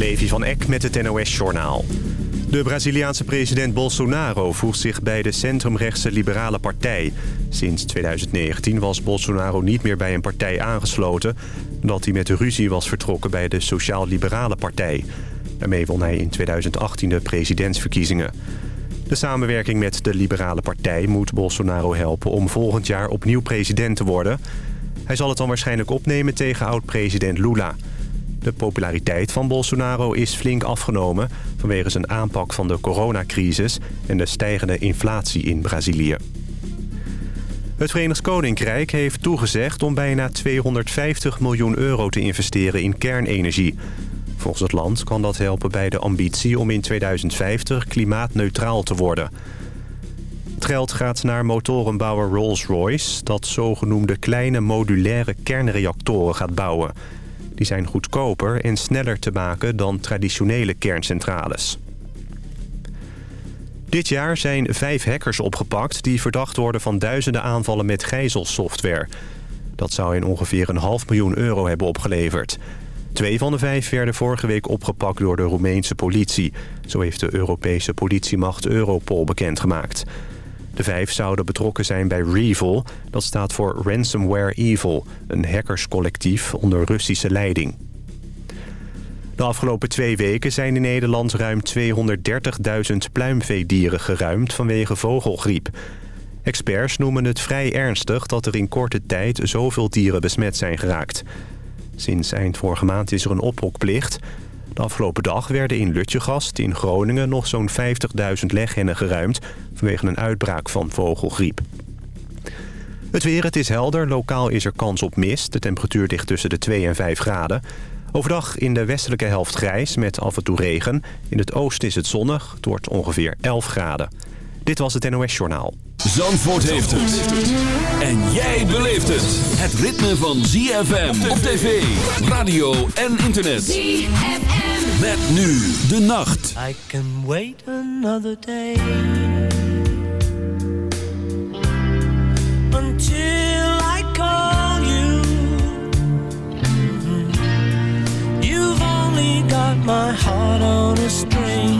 Levi van Eck met het NOS-journaal. De Braziliaanse president Bolsonaro voegt zich bij de centrumrechtse Liberale Partij. Sinds 2019 was Bolsonaro niet meer bij een partij aangesloten... omdat hij met de ruzie was vertrokken bij de Sociaal-Liberale Partij. Daarmee won hij in 2018 de presidentsverkiezingen. De samenwerking met de Liberale Partij moet Bolsonaro helpen... om volgend jaar opnieuw president te worden. Hij zal het dan waarschijnlijk opnemen tegen oud-president Lula... De populariteit van Bolsonaro is flink afgenomen... vanwege zijn aanpak van de coronacrisis en de stijgende inflatie in Brazilië. Het Verenigd Koninkrijk heeft toegezegd om bijna 250 miljoen euro te investeren in kernenergie. Volgens het land kan dat helpen bij de ambitie om in 2050 klimaatneutraal te worden. Het geld gaat naar motorenbouwer Rolls-Royce... dat zogenoemde kleine modulaire kernreactoren gaat bouwen... Die zijn goedkoper en sneller te maken dan traditionele kerncentrales. Dit jaar zijn vijf hackers opgepakt die verdacht worden van duizenden aanvallen met gijzelsoftware. Dat zou in ongeveer een half miljoen euro hebben opgeleverd. Twee van de vijf werden vorige week opgepakt door de Roemeense politie. Zo heeft de Europese politiemacht Europol bekendgemaakt. De vijf zouden betrokken zijn bij REvil. Dat staat voor Ransomware Evil, een hackerscollectief onder Russische leiding. De afgelopen twee weken zijn in Nederland ruim 230.000 pluimveedieren geruimd vanwege vogelgriep. Experts noemen het vrij ernstig dat er in korte tijd zoveel dieren besmet zijn geraakt. Sinds eind vorige maand is er een ophokplicht. De afgelopen dag werden in Lutjegast in Groningen nog zo'n 50.000 leghennen geruimd... vanwege een uitbraak van vogelgriep. Het weer, het is helder. Lokaal is er kans op mist. De temperatuur ligt tussen de 2 en 5 graden. Overdag in de westelijke helft grijs met af en toe regen. In het oosten is het zonnig. Het wordt ongeveer 11 graden. Dit was het NOS Journaal. Zandvoort heeft het. En jij beleeft het. Het ritme van ZFM op tv, radio en internet. ZFM. Met nu de nacht. I can wait another day. Until I call you. You've only got my heart on a string.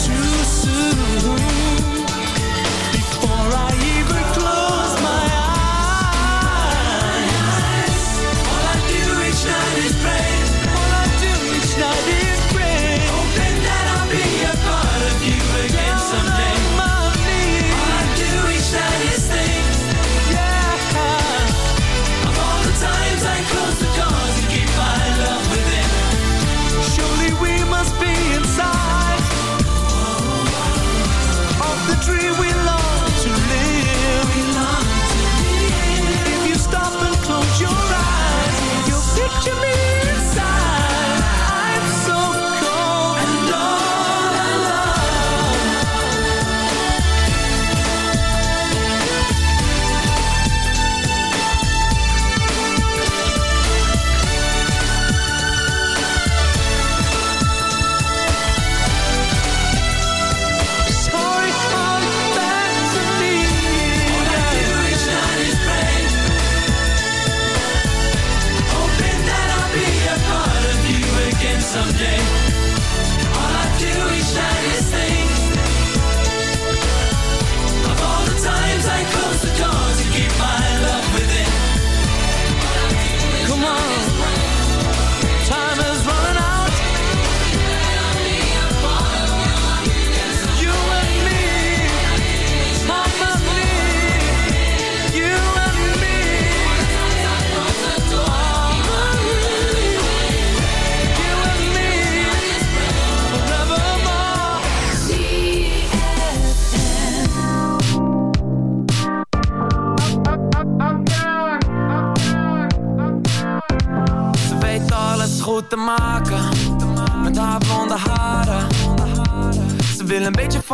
soon.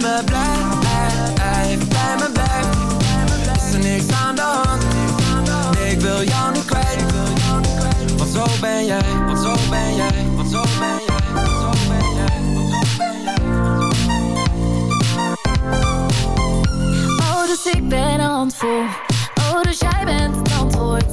bij me blijft, ei, ei, bij me blijft Is er niks aan de hand, ik wil jou niet kwijt Want zo ben jij, want zo ben jij, want zo ben jij want zo ben jij, want zo ben jij Oh, dus ik ben een handvol. Oh, dus jij bent het antwoord.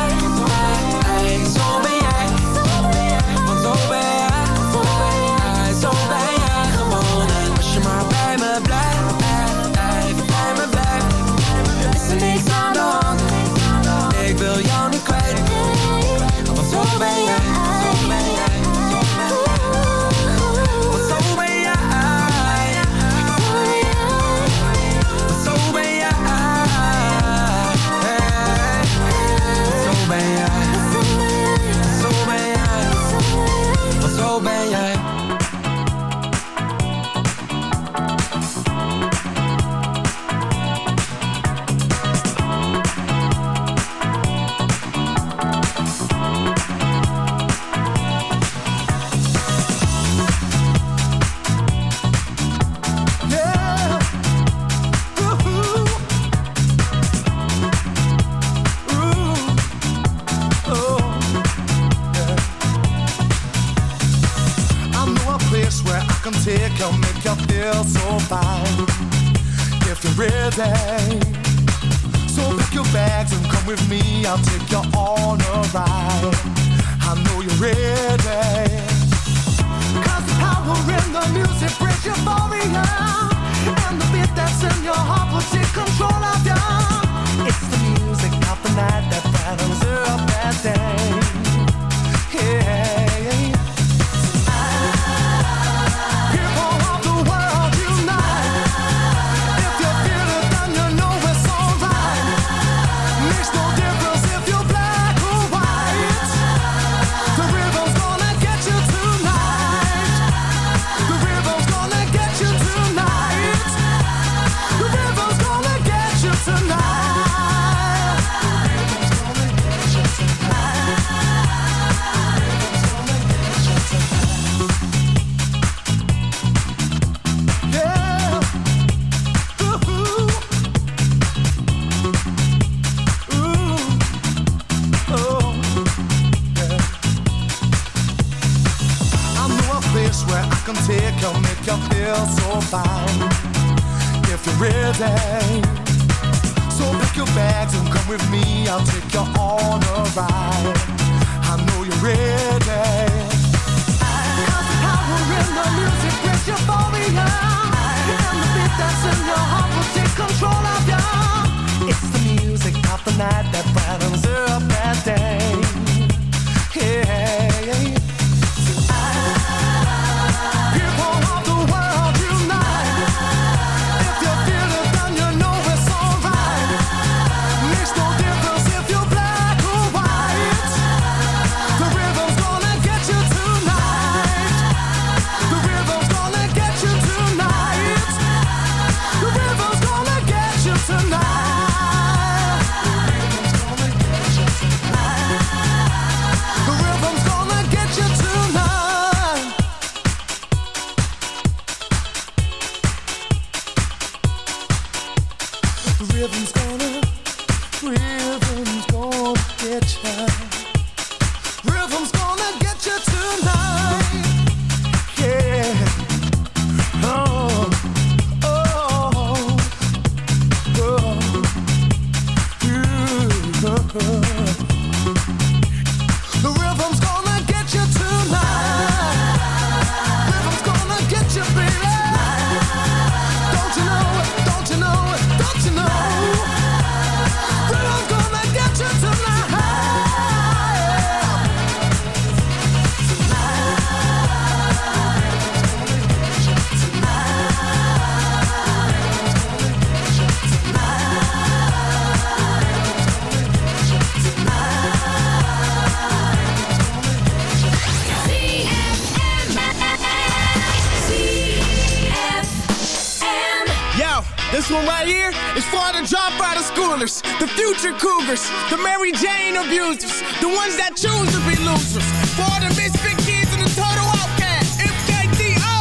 future the Mary Jane abusers, the ones that choose to be losers. For all the misfit kids and the total outcast, MKTO,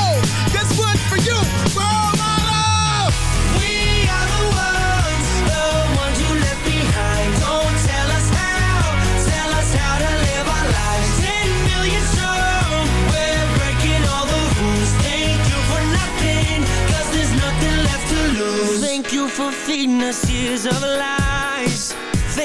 this one's for you, role model. We are the ones, the ones you left behind. Don't tell us how, tell us how to live our lives. Ten million strong, we're breaking all the rules. Thank you for nothing, 'cause there's nothing left to lose. Thank you for feeding us years of lies.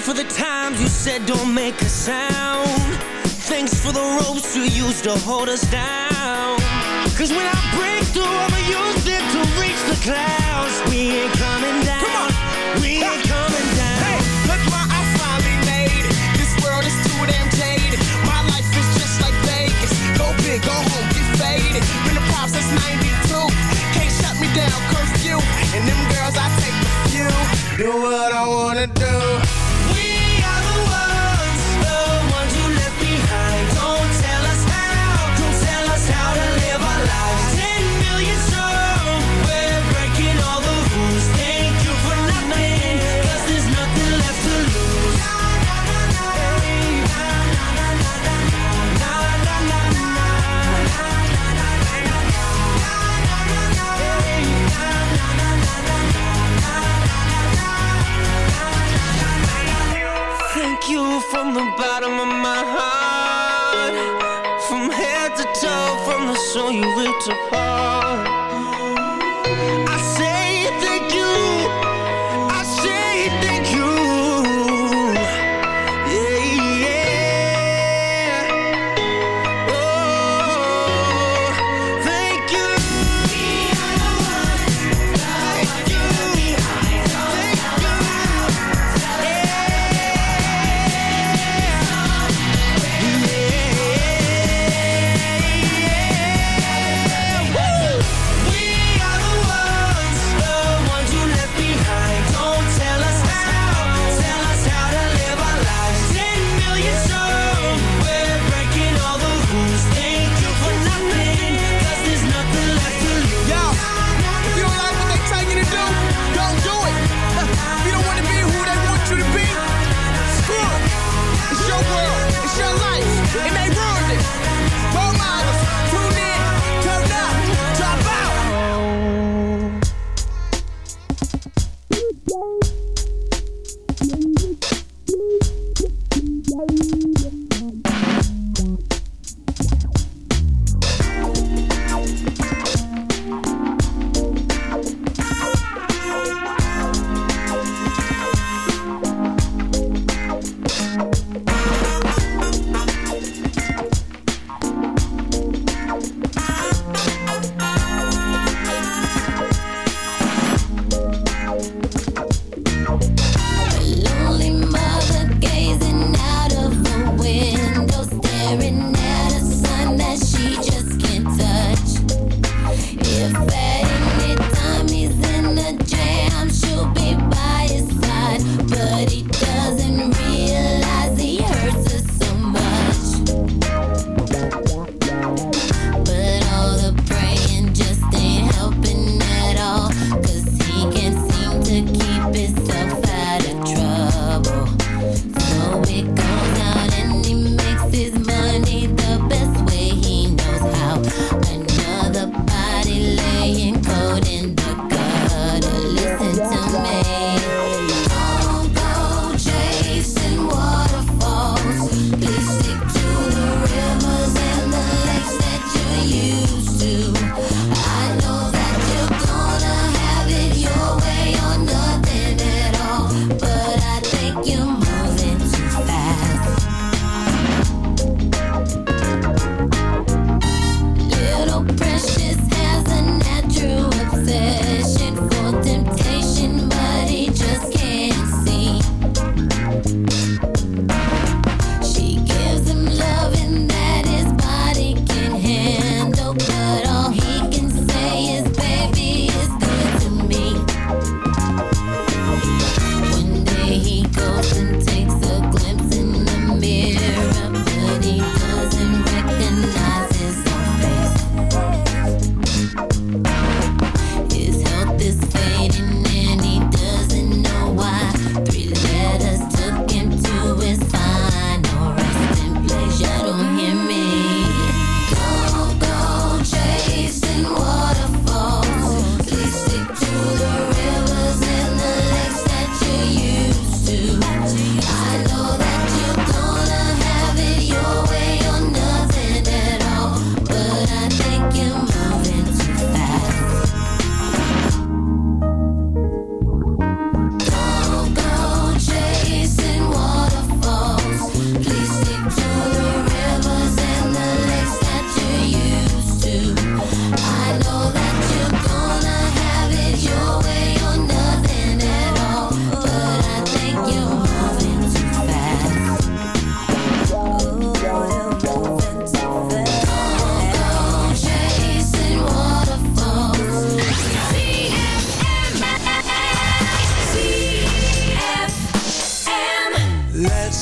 for the times you said don't make a sound. Thanks for the ropes you used to hold us down. Cause when I break through, I'ma use it to reach the clouds. We ain't coming down. Come on. We ain't coming down. Hey, look what I finally made. This world is too damn jaded. My life is just like Vegas. Go big, go home, get faded. Been a pop since 92. Can't shut me down, curfew. And them girls, I take a few. Do what I wanna do. Bottom of my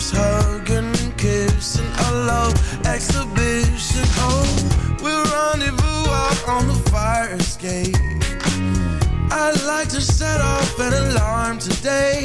us hugging and kissing. A love exhibition. Oh, we'll rendezvous out on the fire escape. I'd like to set off an alarm today.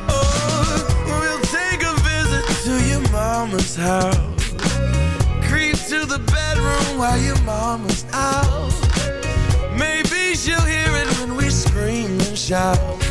House. Creep to the bedroom while your mom mama's out. Maybe she'll hear it when we scream and shout.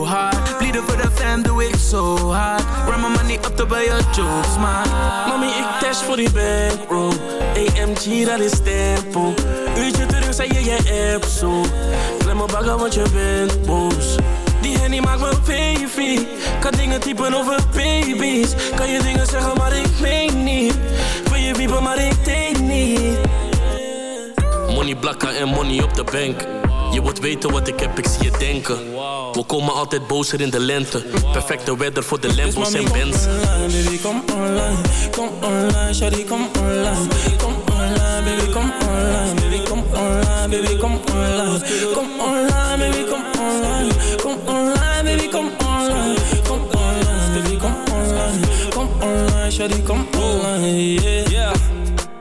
Go hard. Voor de fam, doe ik zo hard. Run my money up to buy your jokes, man. Mami, ik dash voor die bankroll. AMG, dat is tempo. Uurtje terug, zei je je app zo. Klem me bagger, want je bent boos. Die Henny maakt me baby. Kan dingen typen over baby's. Kan je dingen zeggen, maar ik meen niet. Wil je wiepen, maar ik denk niet. Money blakken en money op de bank. Je wilt weten wat ik heb, ik zie je denken. We komen altijd bozer in de lente. Perfecte weather voor de Lambos en Benz. baby, kom online. Kom online, shawty, kom online. Kom online, baby, kom online. Baby, kom online, baby, kom online. Kom online, baby, kom online. Kom online, baby, kom online. Kom online, baby, kom online. Kom online, shawty, kom online, yeah.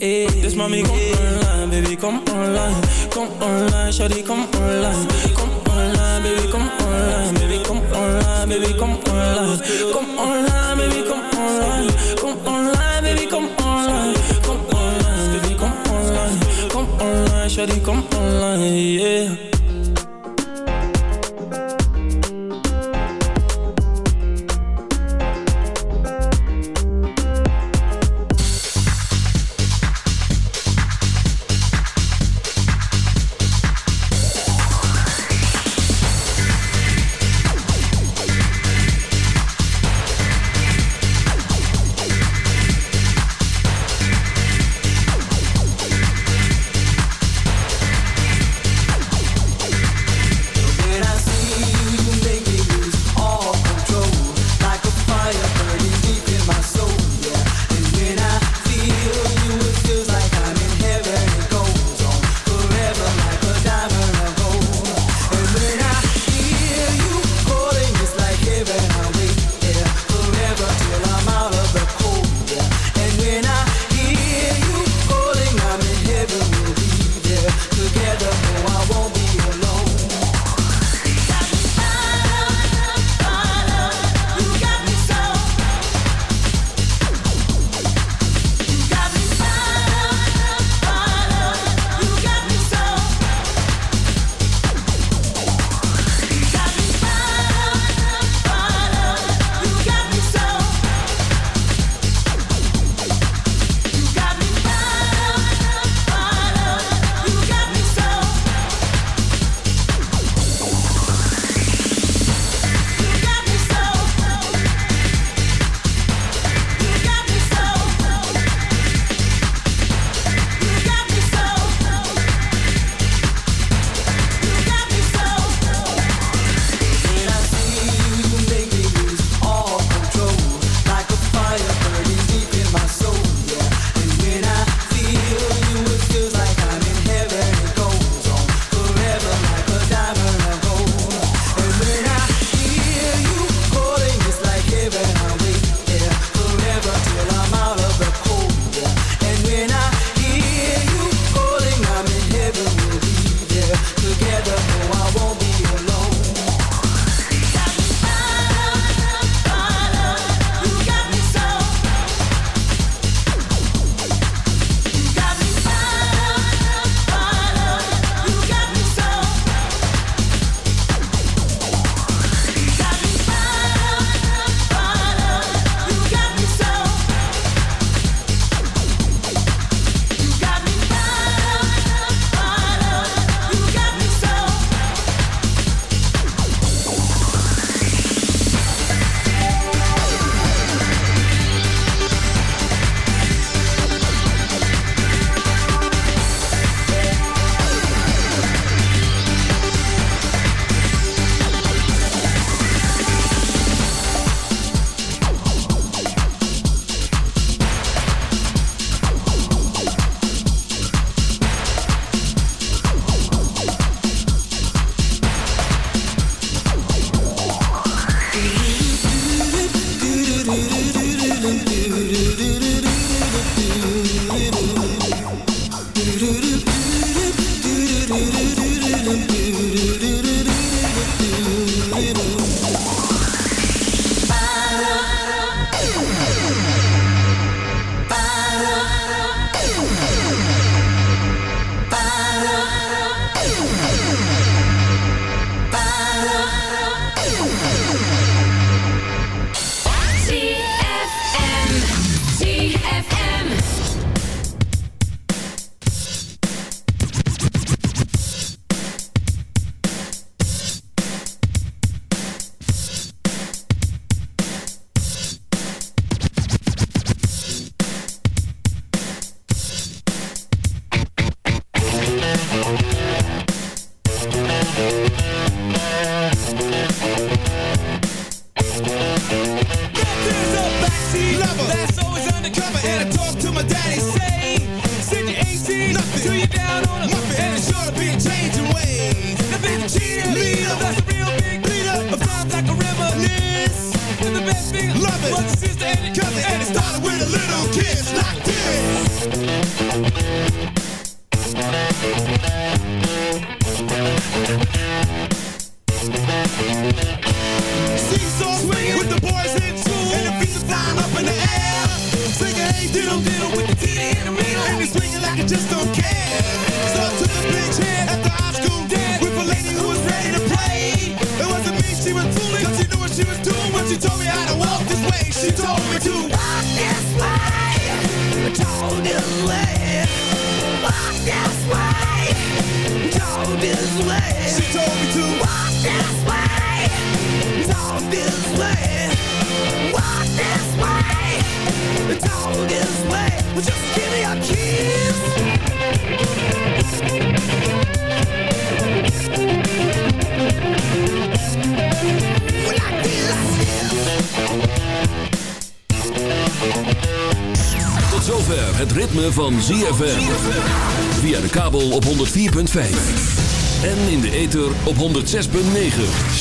hey. Dus mami, kom online, baby, kom online Kom online, shawty, kom online Kom online, baby, kom online Baby, kom online, baby, kom online Kom online, baby, kom online Kom online, baby, kom online Kom online, baby, kom online Kom online, shawty, kom online, yeah